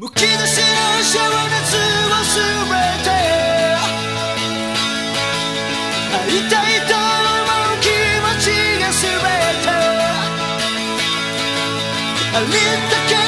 むき出しの情熱を全て。会いたいと思う気持ちが全て。ありったけ